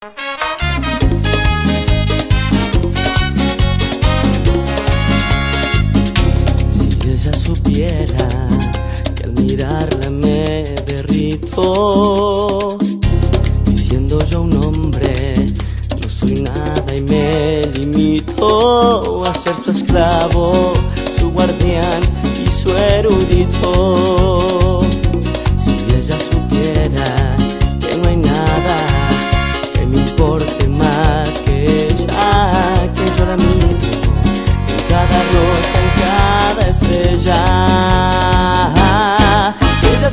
Si ella supiera que al mirarla me derrito, y siendo yo un hombre, no soy nada y me limito a ser su esclavo, su guardián y su erudito.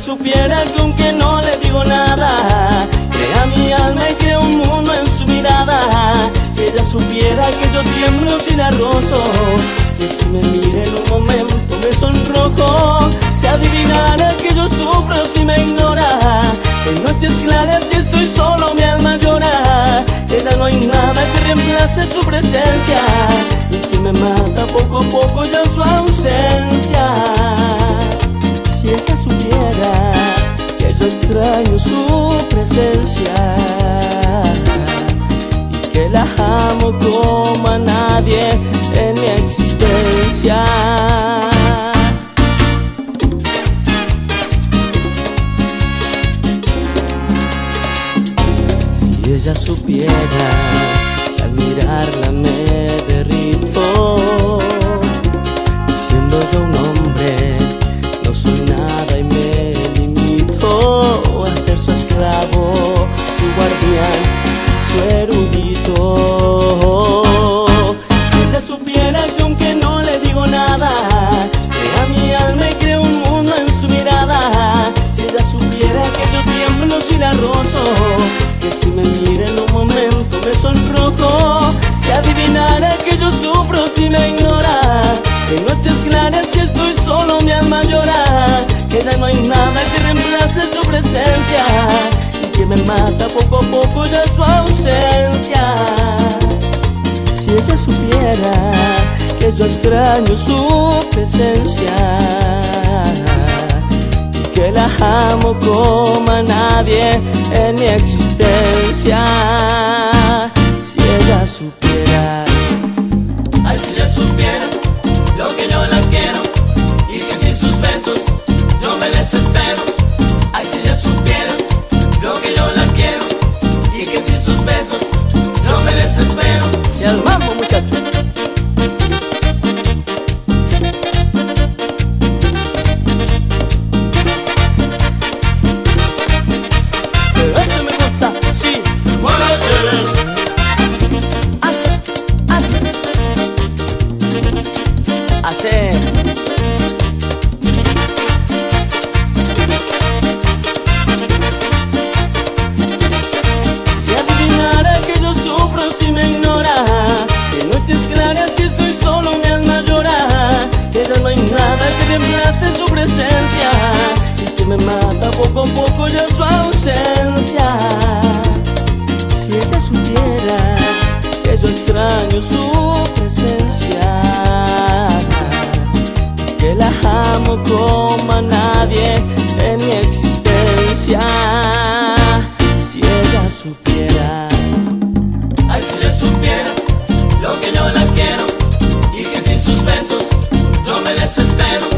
Supiera que aunque no le digo nada, crea mi alma y crea un mundo en su mirada. Si ella supiera que yo tiemblo sin arrozo, y si me mira en un momento me sonrojo, se adivinara que yo sufro si me ignora. En noches claras si estoy solo mi alma llora. Ella no hay nada que reemplace su presencia y que me mata poco a poco ya su ausencia. Extraño su presencia y que la amo como a nadie en mi existencia. Si ella supiera al mirarla me derrito, yo sufro si me ignora. En noches claras si estoy solo mi alma llora, que ya no hay nada que reemplace su presencia y que me mata poco a poco ya su ausencia. Si ella supiera que yo extraño su presencia y que la amo como a nadie en mi existencia. Si adivinara que yo sufro si me ignora Que noches claras si estoy solo mi alma llora Que ya no hay nada que reemplace su presencia Y que me mata poco a poco ya su ausencia como a nadie en mi existencia Si ella supiera Ay, si ella supiera lo que yo la quiero y que sin sus besos yo me desespero.